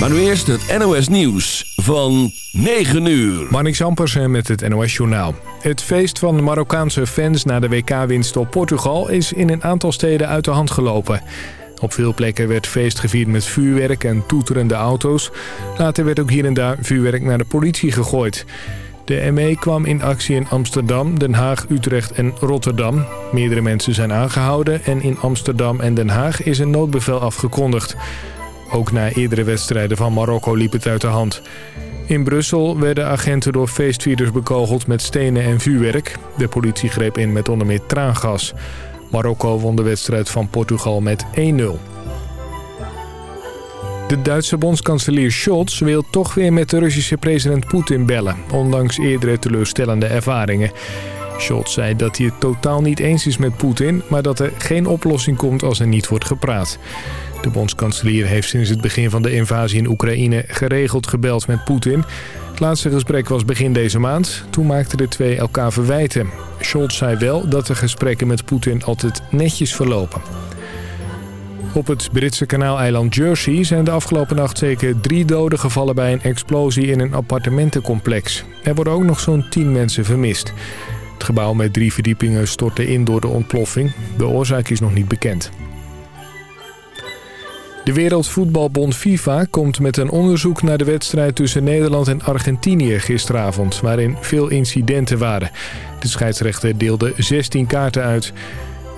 Maar nu eerst het NOS Nieuws van 9 uur. Marnik Zampersen met het NOS Journaal. Het feest van Marokkaanse fans na de WK-winst op Portugal... is in een aantal steden uit de hand gelopen. Op veel plekken werd feest gevierd met vuurwerk en toeterende auto's. Later werd ook hier en daar vuurwerk naar de politie gegooid. De ME kwam in actie in Amsterdam, Den Haag, Utrecht en Rotterdam. Meerdere mensen zijn aangehouden en in Amsterdam en Den Haag is een noodbevel afgekondigd. Ook na eerdere wedstrijden van Marokko liep het uit de hand. In Brussel werden agenten door feestvierders bekogeld met stenen en vuurwerk. De politie greep in met onder meer traangas. Marokko won de wedstrijd van Portugal met 1-0. De Duitse bondskanselier Scholz wil toch weer met de Russische president Poetin bellen... ondanks eerdere teleurstellende ervaringen. Scholz zei dat hij het totaal niet eens is met Poetin... maar dat er geen oplossing komt als er niet wordt gepraat. De bondskanselier heeft sinds het begin van de invasie in Oekraïne... geregeld gebeld met Poetin... Het laatste gesprek was begin deze maand. Toen maakten de twee elkaar verwijten. Scholz zei wel dat de gesprekken met Poetin altijd netjes verlopen. Op het Britse kanaaleiland Jersey zijn de afgelopen nacht zeker drie doden gevallen bij een explosie in een appartementencomplex. Er worden ook nog zo'n tien mensen vermist. Het gebouw met drie verdiepingen stortte in door de ontploffing. De oorzaak is nog niet bekend. De Wereldvoetbalbond FIFA komt met een onderzoek naar de wedstrijd tussen Nederland en Argentinië gisteravond, waarin veel incidenten waren. De scheidsrechter deelde 16 kaarten uit.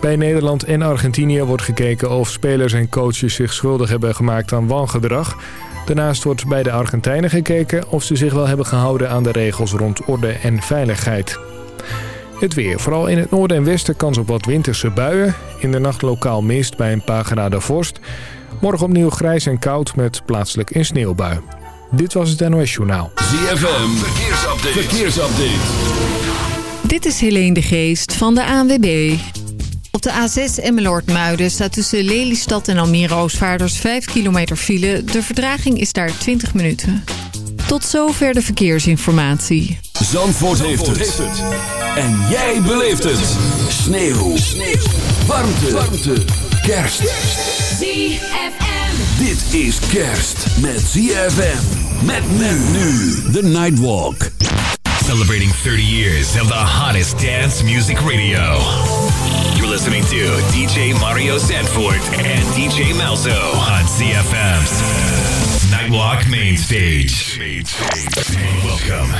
Bij Nederland en Argentinië wordt gekeken of spelers en coaches zich schuldig hebben gemaakt aan wangedrag. Daarnaast wordt bij de Argentijnen gekeken of ze zich wel hebben gehouden aan de regels rond orde en veiligheid. Het weer. Vooral in het noorden en westen kans op wat winterse buien. In de nacht lokaal mist bij een paar graden vorst. Morgen opnieuw grijs en koud met plaatselijk een sneeuwbui. Dit was het NOS Journaal. ZFM, verkeersupdate. verkeersupdate. Dit is Helene de Geest van de ANWB. Op de A6 Emmeloord-Muiden staat tussen Lelystad en Almere Oostvaarders 5 kilometer file. De verdraging is daar 20 minuten. Tot zover de verkeersinformatie. Zandvoort, heeft, het. En jij beleeft het. Sneeuw. Sneeuw. Warmte. Warmte. Kerst. ZFM. Dit is kerst met ZFM. Met men nu. The Nightwalk. Celebrating 30 years of the hottest dance music radio. You're listening to DJ Mario Sanford and DJ Malzo on CFM's Nightwalk Main Stage. Welcome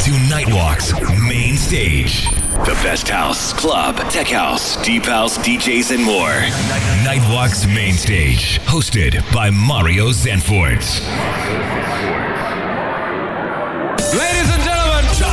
to Nightwalk's Main Stage. The best house, club, tech house, deep house, DJs, and more. Nightwalk's Main Stage, hosted by Mario Sanford.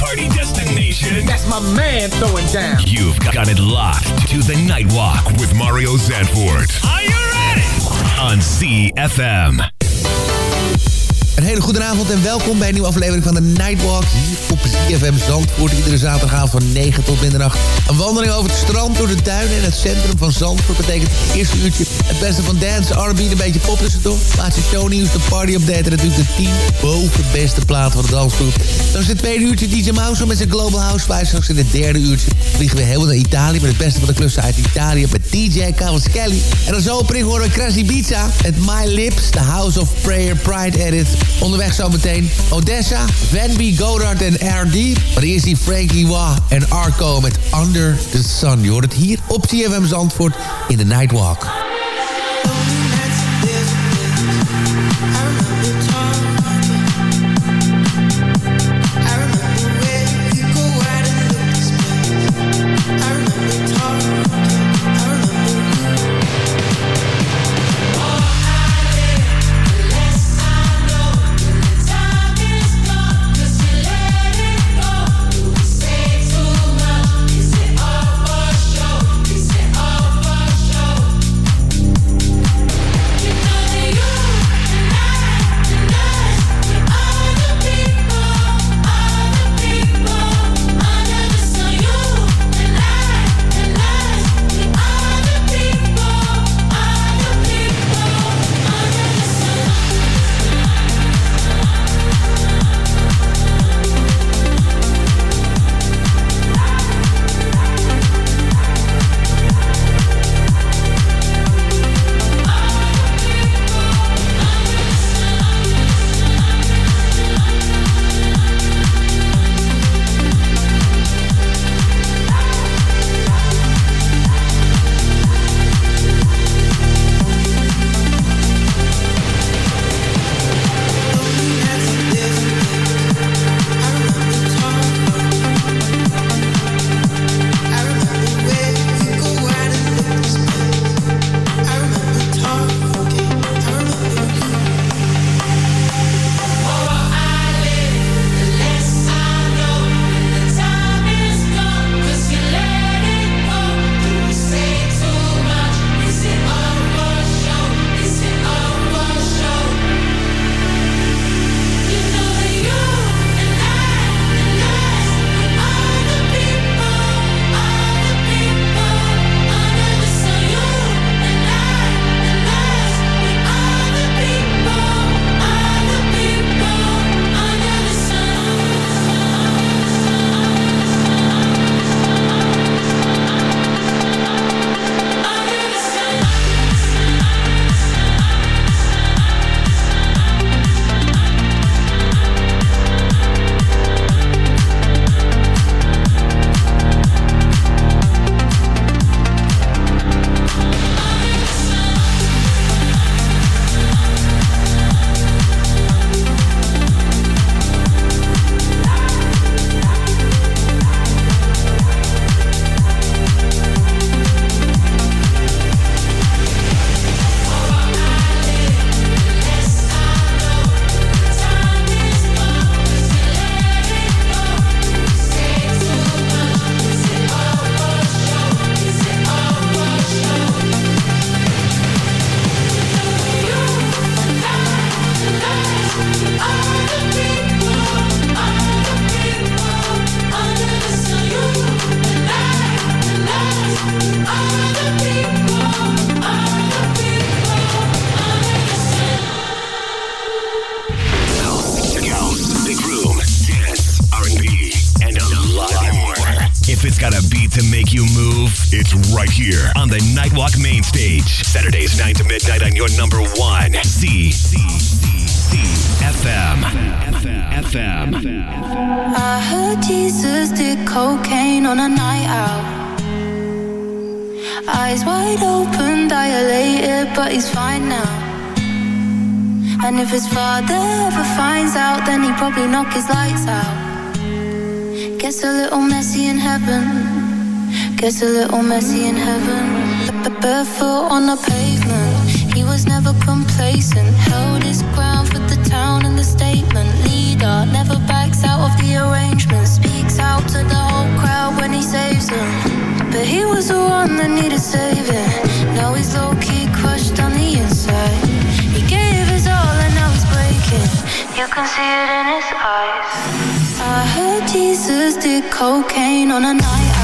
party destination. That's my man throwing down. You've got it locked to the Nightwalk with Mario Zanfort. Are you ready? On CFM. Een hele goede avond en welkom bij een nieuwe aflevering van de Nightwalk. Hier op CFM Zandvoort. Iedere zaterdagavond van 9 tot middernacht. Een wandeling over het strand, door de duinen en het centrum van Zandvoort. Betekent het eerste uurtje het beste van dance, R&B, een beetje pop tussendoor. Laatste shownieuws, de party update en natuurlijk de 10 boven beste plaat van de dansgroep. Dan is het tweede uurtje DJ Mouse met zijn Global House Vibes. Straks in het derde uurtje vliegen we helemaal naar Italië... met het beste van de klussen uit Italië met DJ Kelly. En als opening horen we Krasi Pizza met My Lips, The House of Prayer Pride Edit... Onderweg zometeen Odessa, Van. Godard en R.D. Maar eerst die Frankie Wah en Arco met Under the Sun. Je hoort het hier op CFM Zandvoort in de Nightwalk. right here on the Nightwalk main stage. Saturdays 9 to midnight on your number one. C. C. C. C. FM. FM. I heard Jesus did cocaine on a night out. Eyes wide open, dilated, but he's fine now. And if his father ever finds out, then he'd probably knock his lights out. Gets a little messy in heaven. Barefoot on the pavement. He was never complacent. Held his ground for the town and the statement. Leader never backs out of the arrangement. Speaks out to the whole crowd when he saves them. But he was the one that needed saving. Now he's low key crushed on the inside. He gave his all and now he's breaking. You can see it in his eyes. I heard Jesus did cocaine on a night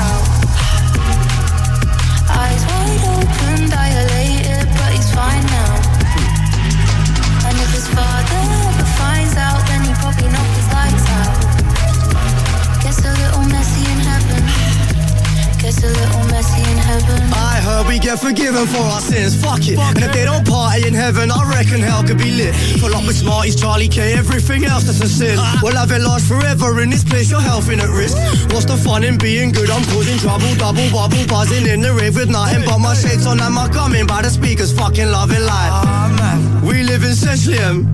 We get forgiven for our sins, fuck it. and if they don't party in heaven, I reckon hell could be lit. Full up with Smarties, Charlie K, everything else that's a sin. We'll have it last forever in this place, your health in at risk. What's the fun in being good? I'm causing trouble, double bubble, buzzing in the rave with nothing but my shades on and my coming by the speakers, fucking loving life. Ah, we live in Seslium.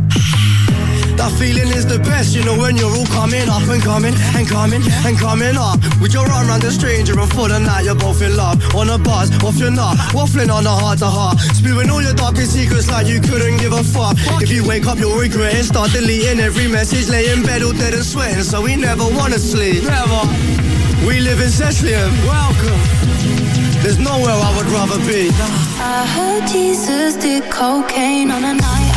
That feeling is the best, you know, when you're all coming up and coming and coming and coming up. With your arm around a stranger and for the night, you're both in love. On a buzz, off your nut, waffling on a heart to heart. Spewing all your darkest secrets like you couldn't give a fuck. If you wake up, you'll regret it. Start deleting every message, lay in bed all dead and sweating, so we never wanna sleep. Never. We live in Cecilium. Welcome. There's nowhere I would rather be. I heard Jesus did cocaine on a night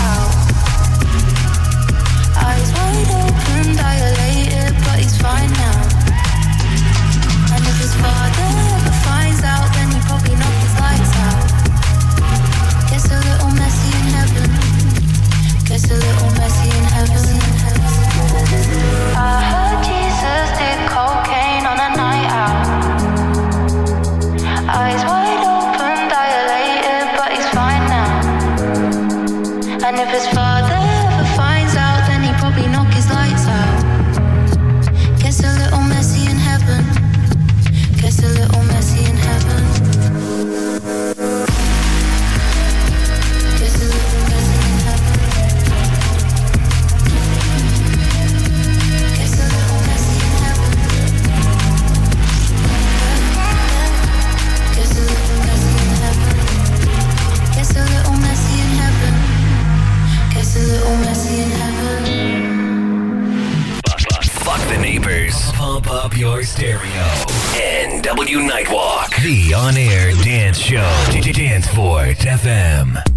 Pump up your stereo. NW Nightwalk. The on air dance show. Dance Fort FM.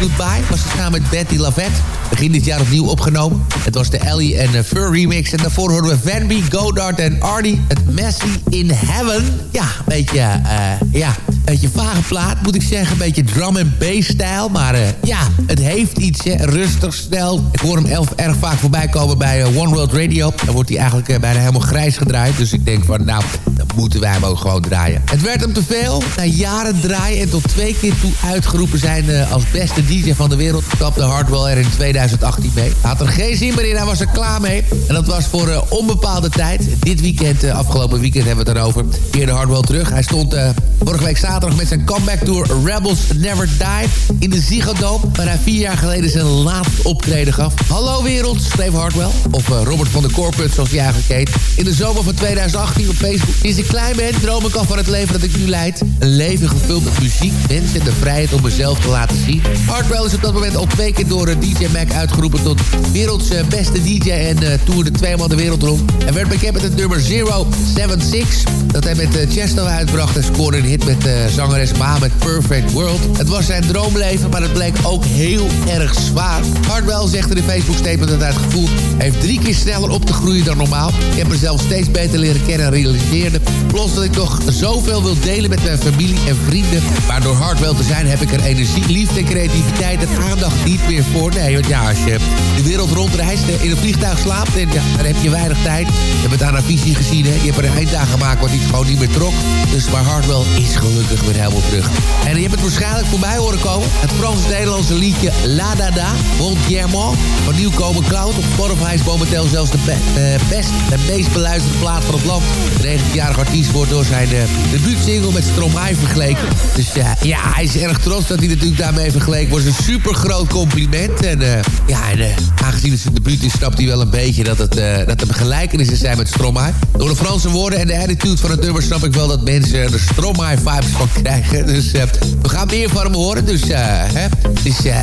Goodbye. Was het samen met Betty Lavette. Begin dit jaar opnieuw opgenomen. Het was de Ellie en Fur remix. En daarvoor hoorden we Van B, Godard en Artie. Het Messi in Heaven. Ja, een beetje, uh, ja, beetje vage plaat moet ik zeggen. Een beetje drum en bass stijl. Maar uh, ja, het heeft iets, rustig, snel. Ik hoor hem elf, erg vaak voorbij komen bij uh, One World Radio. Dan wordt hij eigenlijk bijna helemaal grijs gedraaid. Dus ik denk van, nou, dan moeten wij hem ook gewoon draaien. Het werd hem te veel. Na jaren draaien en tot twee keer toe uitgeroepen zijn als beste DJ van de wereld. Kapte Hardwell er in 2018 mee. Had er geen zin meer in, hij was er klaar mee. En dat was voor onbepaalde tijd. Dit weekend, afgelopen weekend hebben we het erover. Keerde Hardwell terug. Hij stond vorige week zaterdag met zijn comeback tour Rebels Never Die in de Ziggo. Waar hij vier jaar geleden zijn laatste optreden gaf. Hallo wereld, schreef Hardwell. Of Robert van de Corput, zoals hij eigenlijk heet. In de zomer van 2018 op Facebook. Sinds ik klein ben, al van het leven dat ik nu leid. Een leven gevuld met muziek, mensen en de vrijheid om mezelf te laten zien. Hardwell is op dat moment al twee keer door DJ Mac uitgeroepen tot werelds beste DJ en uh, toerde tweemaal de wereld rond. Hij werd bekend met het nummer 076 dat hij met uh, Chesto uitbracht en scoorde een hit met uh, zangeres Ma met Perfect World. Het was zijn droomleven, maar het bleek ook heel erg zwaar. Hardwell zegt in de Facebook-statement dat hij het gevoel heeft drie keer sneller op te groeien dan normaal. Ik heb mezelf steeds beter leren kennen en realiseerde. Plus dat ik toch zoveel wil delen met mijn familie en vrienden. Maar door Hardwell te zijn heb ik er energie, liefde en creativiteit en aandacht niet meer voor. Nee, want ja, als je de wereld rondreist in een vliegtuig slaapt, dan, ja, dan heb je weinig tijd. Je hebt het aan haar visie gezien. Je hebt er een eind aan gemaakt wat hij gewoon niet meer trok. Dus maar Hardwell is gelukkig weer helemaal terug. En je hebt het waarschijnlijk voorbij horen komen. Het Frans-Nederlandse liedje La Dada, Bon Guillermo. Van nieuwkomen Cloud. Op Spotify is momenteel zelfs de be uh, best en meest beluisterde plaat van het land. De 19-jarige artiest wordt door zijn uh, debuutsingle met Stromae vergeleken. Dus uh, ja, hij is erg trots dat hij natuurlijk daarmee vergeleken wordt. een super groot compliment. En ja, en, aangezien het zijn debuut is, snapt hij wel een beetje dat, het, dat er gelijkenissen zijn met Stromae. Door de Franse woorden en de attitude van het nummer snap ik wel dat mensen er Stromae-vibes van krijgen. Dus uh, we gaan meer van hem horen. Dus, uh, hè, dus uh,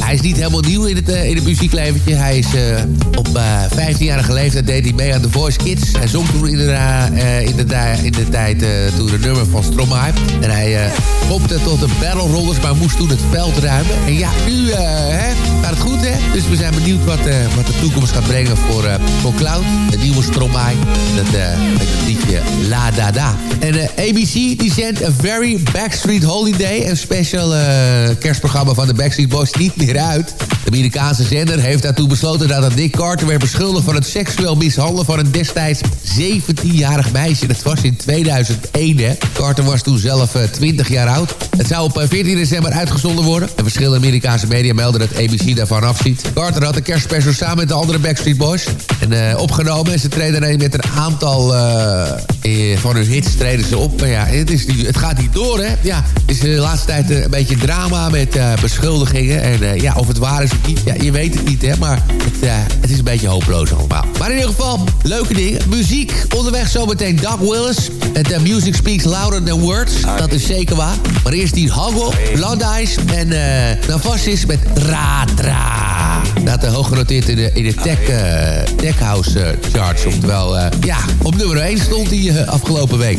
hij is niet helemaal nieuw in het, in het muziekleventje. Hij is op 15-jarige leeftijd deed hij mee aan The Voice Kids. Hij zong toen in de, in de, in de tijd toen een nummer van Stromae. En hij kopte tot de battle rollers, maar moest toen het veld ruimen. En ja, nu hè, gaat het goed, hè? Dus we zijn benieuwd wat, wat de toekomst gaat brengen voor, voor Cloud. De nieuwe Stromae. Dat, met het liedje La Dada. En de ABC die zendt A Very Backstreet Holiday. Een special uh, kerstprogramma van de Backstreet Boys niet meer uit. De Amerikaanse zender heeft daartoe besloten dat Nick Carter werd beschuldigd van het seksueel mishandelen van een destijds 17-jarig meisje. Dat was in 2001, hè. Carter was toen zelf uh, 20 jaar oud. Het zou op 14 december uitgezonden worden. En verschillende Amerikaanse media melden dat ABC daarvan afziet. Carter had de kerstspecial samen met de andere Backstreet Boys. En opgenomen en ze treden met een aantal van hun hits treden ze op. Maar ja, het, is het gaat niet door, hè. Ja, het is de laatste tijd een beetje drama met uh, beschuldigingen. En uh, ja, of het waar is of niet, ja, je weet het niet, hè. Maar het, het is een beetje hopeloos allemaal. Maar in ieder geval, leuke dingen. Muziek, onderweg zometeen Doug Willis. Het Music Speaks Louder Than Words. Dat is zeker waar. Maar eerst die Blood Eyes en Navasis met Tra Tra. Dat hoog genoteerd in de, in de tech, tech House charts. Oftewel, ja, op nummer 1 stond hij afgelopen week.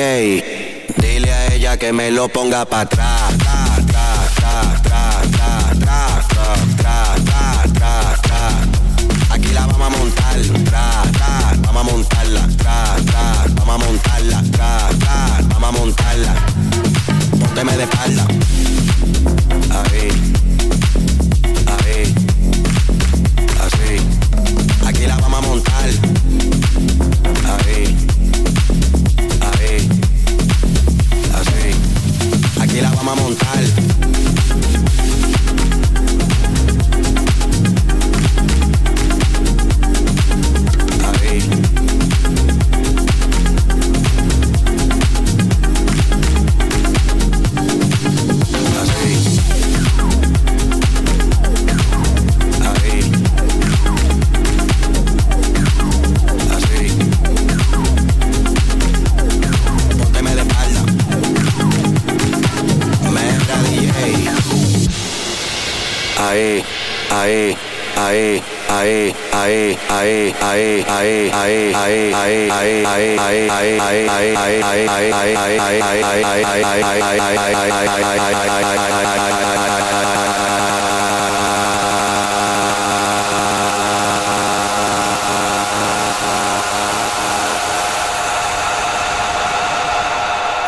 Dile a ella que me lo ponga para atrás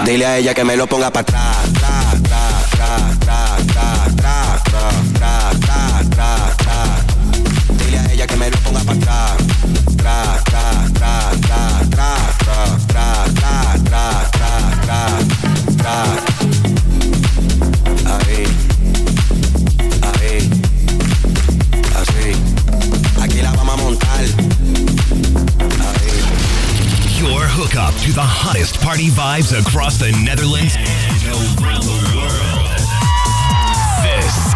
Dile a ella que me lo ponga para atrás. To the hottest party vibes across the Netherlands.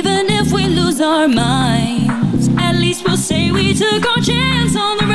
Even if we lose our minds, at least we'll say we took our chance on the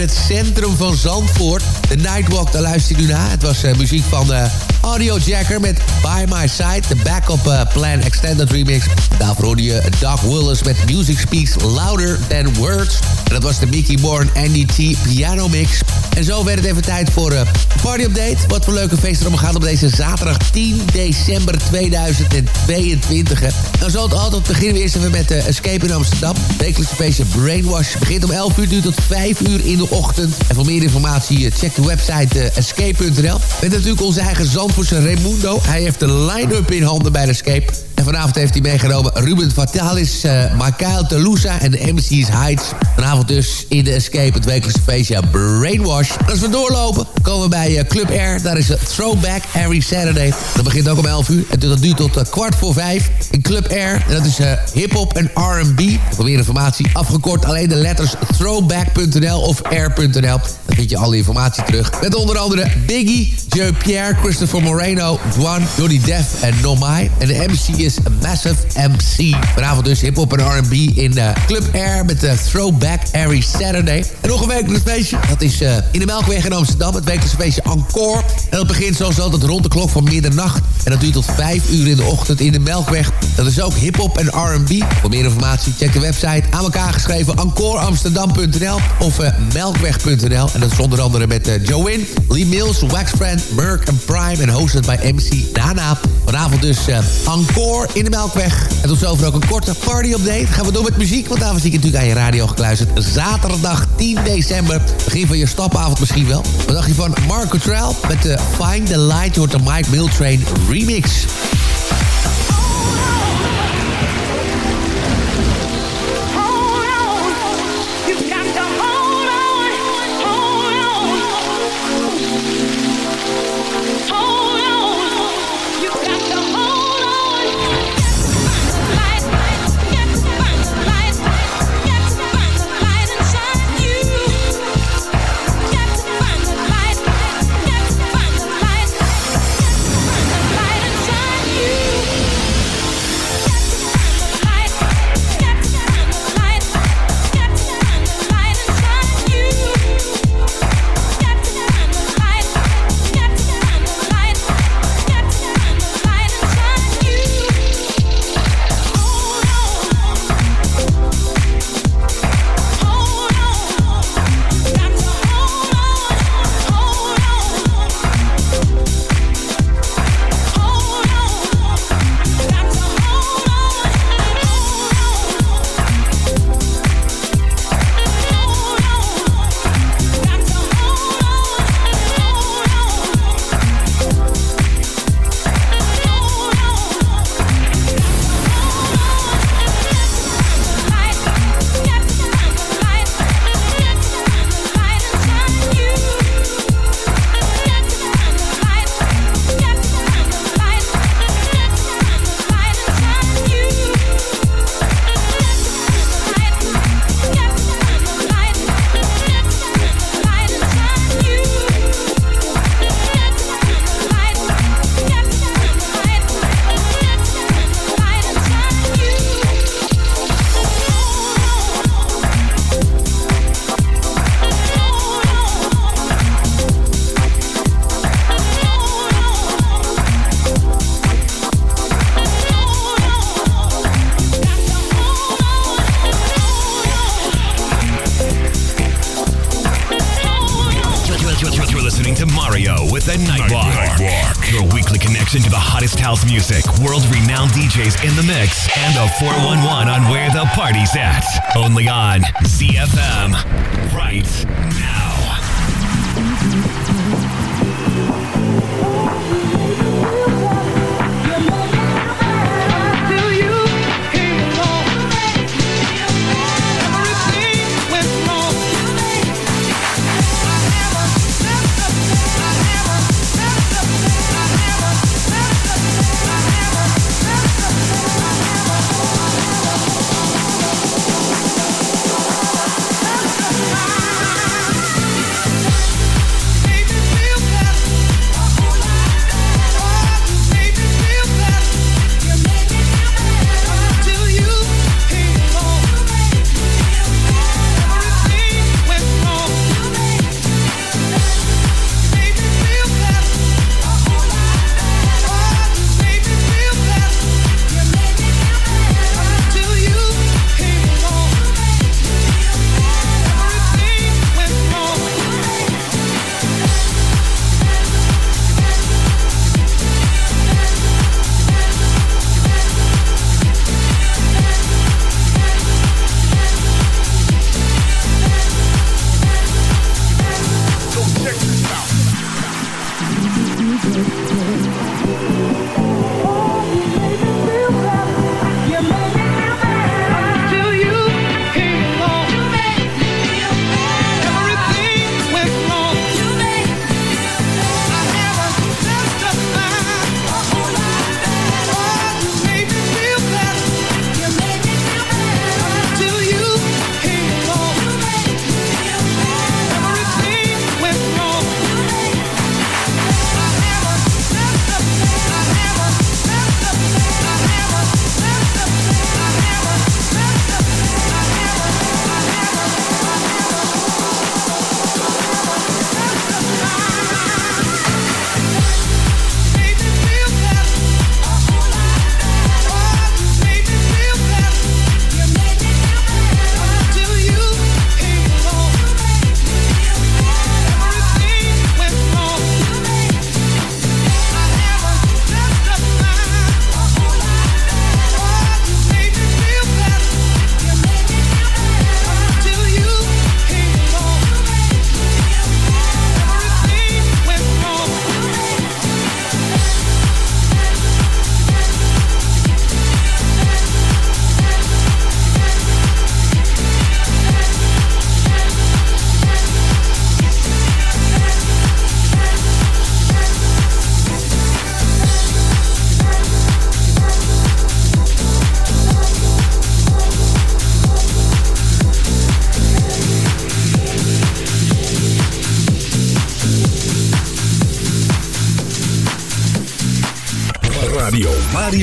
en het centrum van Zandvoort. De Nightwalk, daar luister je nu naar. Het was eh, muziek van eh, Audio Jacker met By My Side. De Backup eh, Plan Extended Remix. Daarvoor hoorde je Doug Willis met Music Speaks Louder Than Words. En dat was de Mickey Bourne Andy Piano Mix. En zo werd het even tijd voor uh, Party Update. Wat voor leuke feesten er gaan op deze zaterdag 10 december 2022. hè. Nou, zo het altijd beginnen we eerst even met uh, Escape in Amsterdam. Wekelijkse feestje Brainwash begint om 11 uur, duurt tot 5 uur in de ochtend. En voor meer informatie uh, check de website escape.nl. Met natuurlijk onze eigen Zandvoortse Raimundo. Hij heeft de line-up in handen bij de Escape. Vanavond heeft hij meegenomen Ruben Vatalis, uh, Telusa en de MC's Heights. Vanavond dus in de Escape, het wekelijkse feestje Brainwash. Als we doorlopen, komen we bij uh, Club Air. Daar is Throwback Every Saturday. Dat begint ook om 11 uur. En dat duurt tot uh, kwart voor vijf in Club Air. En dat is hip-hop en R&B. Voor meer informatie afgekort alleen de letters throwback.nl of air.nl. Dan vind je alle informatie terug. Met onder andere Biggie, Joe Pierre, Christopher Moreno, Juan, Johnny Def en Nomai. En de MC is Massive MC. Vanavond dus hip-hop en R&B in uh, Club Air met de Throwback Every Saturday. En nog een wekelijks feestje. Dat is uh, in de Melkweg in Amsterdam. Het wekelijks feestje Encore. En dat begint zoals altijd rond de klok van middernacht. En dat duurt tot 5 uur in de ochtend in de Melkweg. Dat is ook hip-hop en R&B. Voor meer informatie check de website aan elkaar geschreven encoreamsterdam.nl of melkweg.nl. En dat is onder andere met Joanne, Lee Mills, Waxfriend, Merck en Prime en hosted bij MC Dana. Vanavond dus uh, Encore in de Melkweg. En tot zover ook een korte party-update. Gaan we door met muziek, want daarvoor zie ik natuurlijk aan je radio gekluisterd. Zaterdag 10 december, begin van je stapavond misschien wel. Wat dacht je van Mark Cottrell met de Find the Light door de Mike Miltrain remix. music, world renowned DJs in the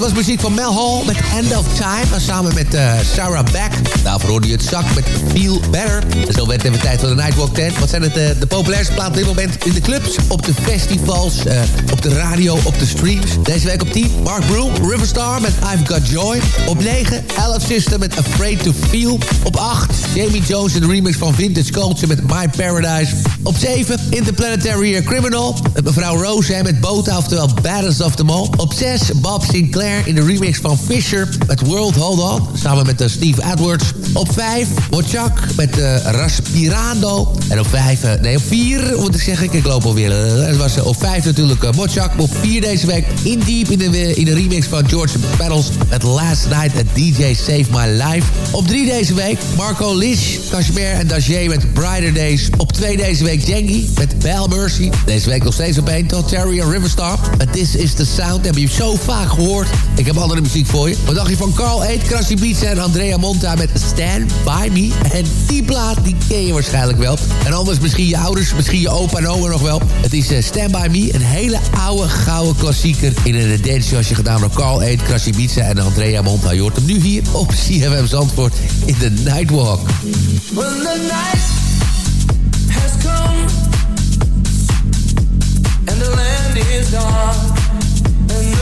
Dat was muziek van Mel Hall met End of Time. En samen met uh, Sarah Beck. Daarvoor hoorde je het zak met Feel Better. Zo werd het even tijd voor de Nightwalk 10. Wat zijn het uh, de populairste platen op dit moment in de clubs, op de festivals, uh, op de radio, op de streams. Deze week op 10, Mark Broom, Riverstar met I've Got Joy. Op 9, Alice Sister met Afraid to Feel. Op 8, Jamie Jones de remix van Vintage Culture met My Paradise. Op 7, Interplanetary Criminal mevrouw Rose hè, met Bota, oftewel Baddest of them All. Op 6, Bob Sinclair in de remix van Fisher met World Hold On. Samen met uh, Steve Edwards. Op 5, Wochak met uh, Raspirando. En op 5, uh, nee op 4 moet ik zeggen, ik loop alweer. Het was op 5 natuurlijk uh. Op 4 deze week In Deep in de, in de remix van George Battles met Last Night at DJ Save My Life. Op 3 deze week Marco Lish, Kashmir en Dagier met Brighter Days. Op 2 deze week Jengi met Bell Mercy. Deze week nog steeds op 1 tot Terry en Riverstar. Met This is the Sound. Heb je zo vaak gehoord. Ik heb andere muziek voor je. Wat dacht je van Carl Eet, Krassi Beats en Andrea Monta met Stand By Me? En die plaat, die ken je waarschijnlijk wel. En anders misschien je ouders, misschien je opa en oma nog wel. Het is uh, Stand By Me, een hele oude, gouden klassieker. In een dance als je gedaan door Carl Eet, Krassi Beats en Andrea Monta. Je hoort hem nu hier op CFM Zandvoort in de Nightwalk. When the night has come and the land is dark and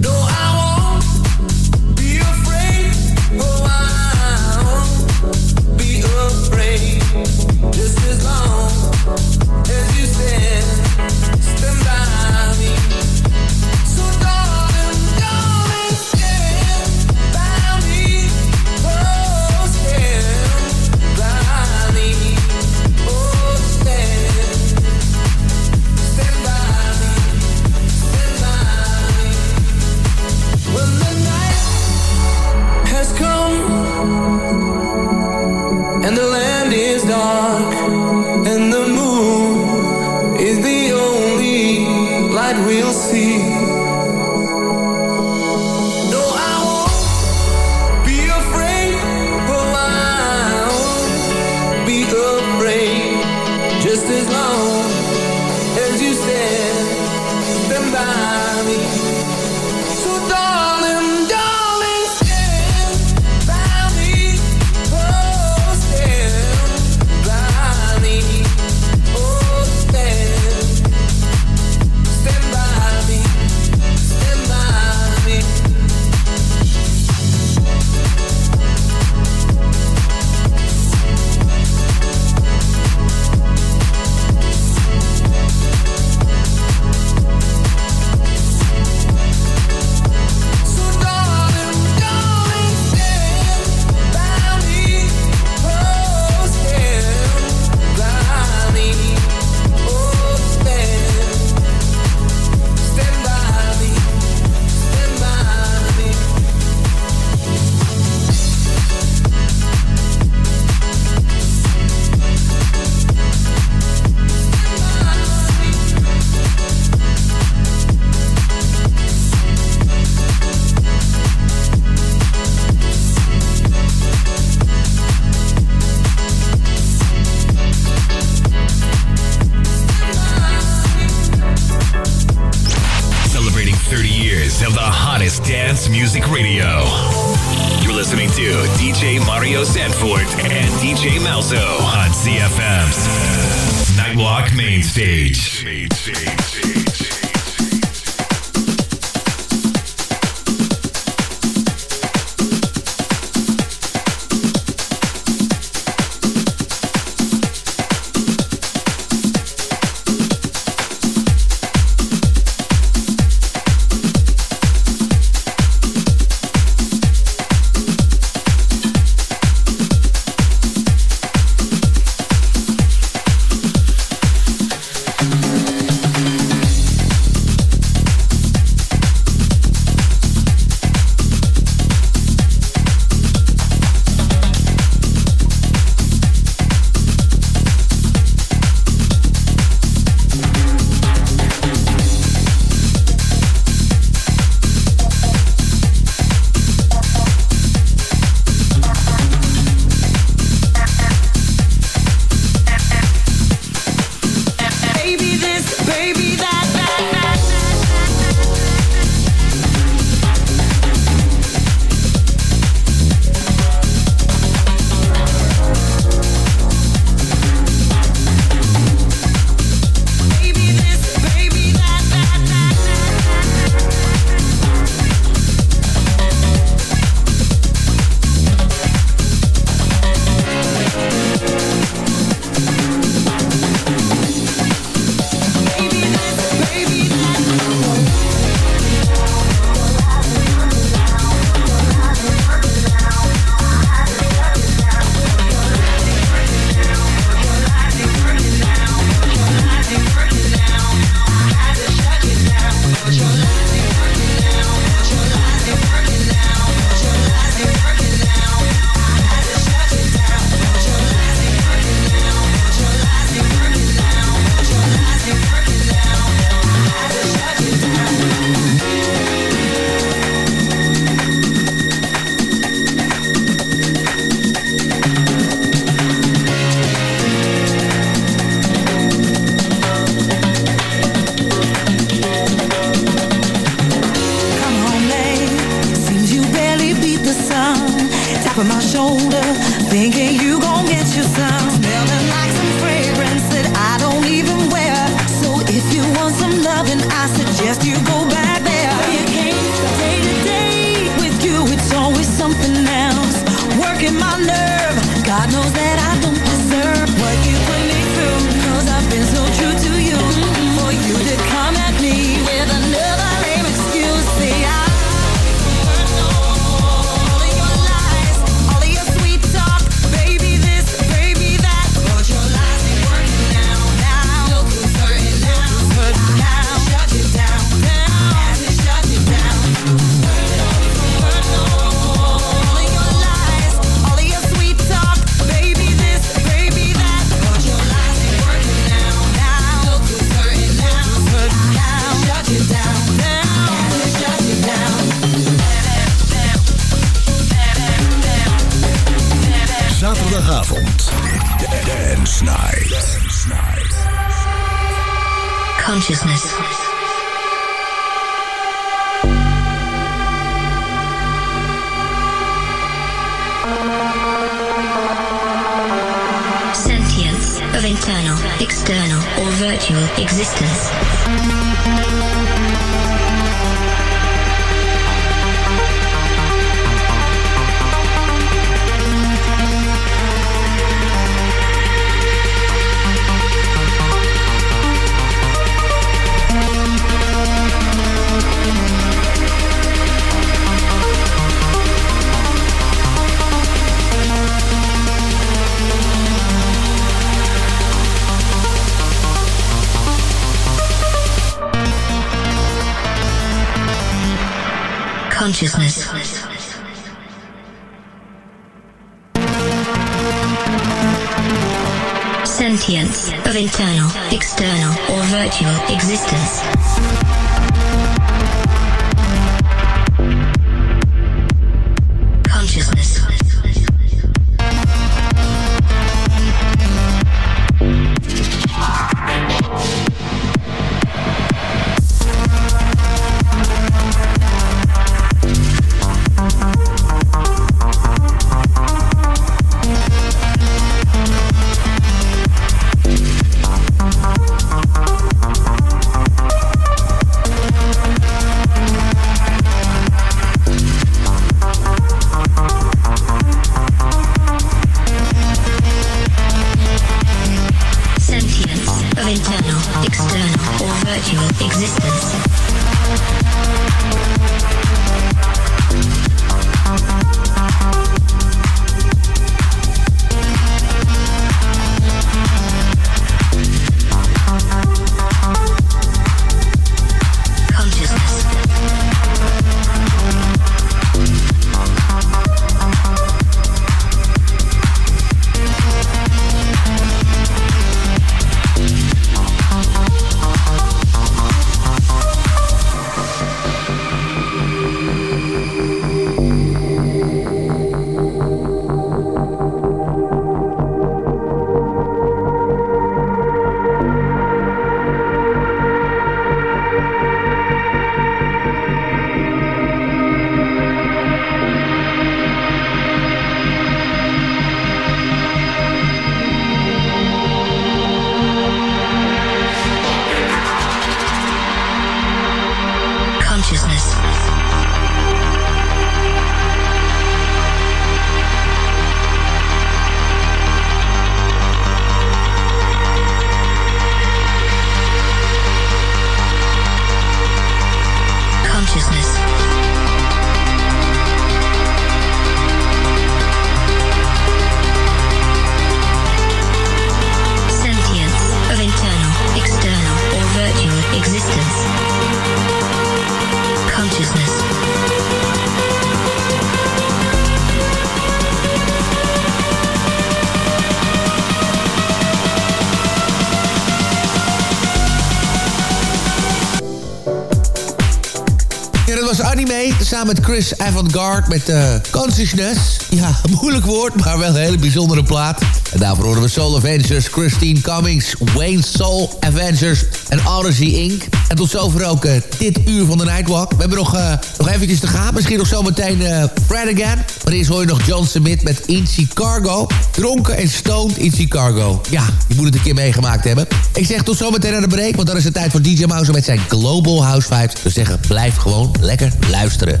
samen met Chris Avantgarde met uh, Consciousness. Ja, moeilijk woord, maar wel een hele bijzondere plaat. En daarvoor horen we Soul Avengers, Christine Cummings, Wayne Soul Avengers en Odyssey Inc. En tot zover ook uh, dit uur van de Nightwalk. We hebben nog, uh, nog eventjes te gaan. Misschien nog zometeen uh, Fred Again. Maar eerst hoor je nog John Smith met In Chicago. Dronken en stoned in Chicago. Ja, je moet het een keer meegemaakt hebben. Ik zeg tot zometeen aan de break, want dan is het tijd voor DJ Mouse met zijn Global House Vibes. Dus zeggen, blijf gewoon lekker luisteren.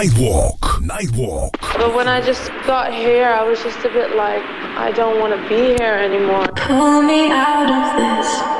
Nightwalk. Nightwalk. But when I just got here, I was just a bit like, I don't want to be here anymore. Pull me out of this.